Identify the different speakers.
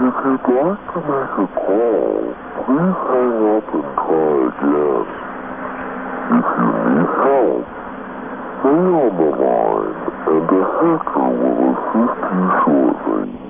Speaker 1: If you'd like to make a call, please hang up and try again. If you need help, stay on the line and a hacker will assist you shortly.